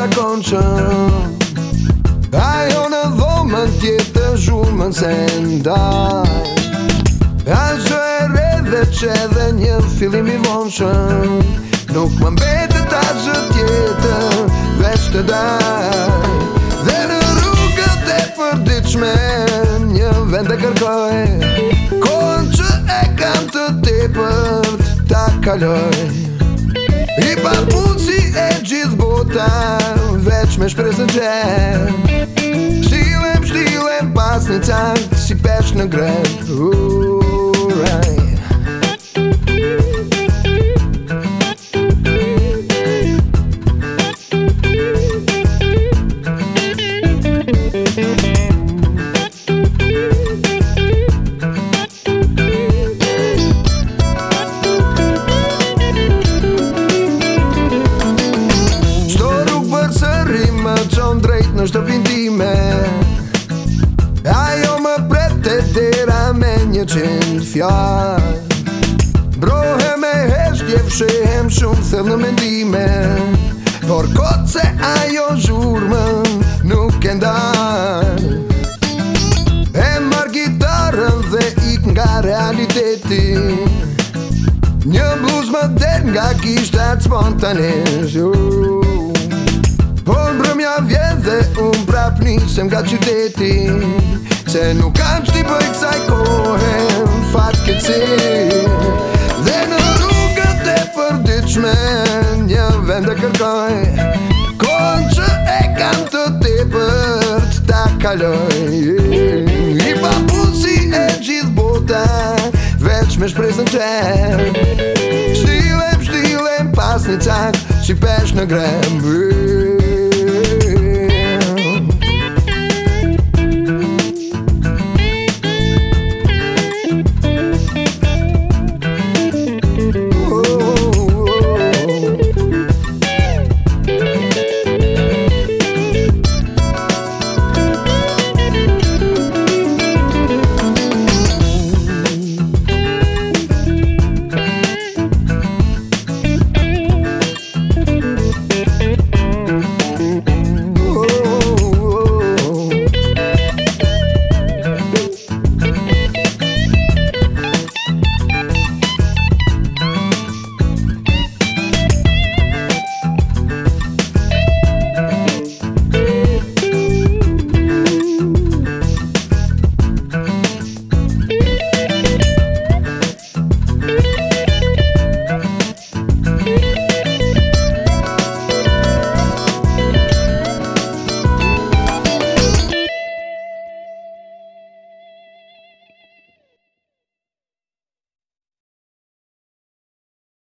zakonqëm Ajo në dhomën tjetë të zhumën se ndaj Ajo e redhe që edhe një fillim i vonqëm Nuk më mbetë të të tjetë veç të daj Dhe në rrugët e përdiqme një vend të kërkoj Konë që e kam të tipët ta kaloj tam, več meš prezače. Štilem, štilem, pasnica, si peš na grad. Uh. në shtëpin time Ajo më pret të tira me një qenë fjall Brohe me hesht je fshehem shumë thëllë në mendime Por kotë se ajo zhurmë nuk e ndar E marrë gitarën dhe ik nga realiteti Një bluz më den nga kishtat spontanesh uh dhe unë prap nisem nga qyteti Se nuk kam qti për i kësaj kohë fatë këtësi Dhe në rrugët e përdiqme një vend e kërkoj Konë që e kam të te për të ta kaloj I papun si e gjithë bota veç me shprezën të Shtilem, shtilem pas një cakë, që pesh në grembë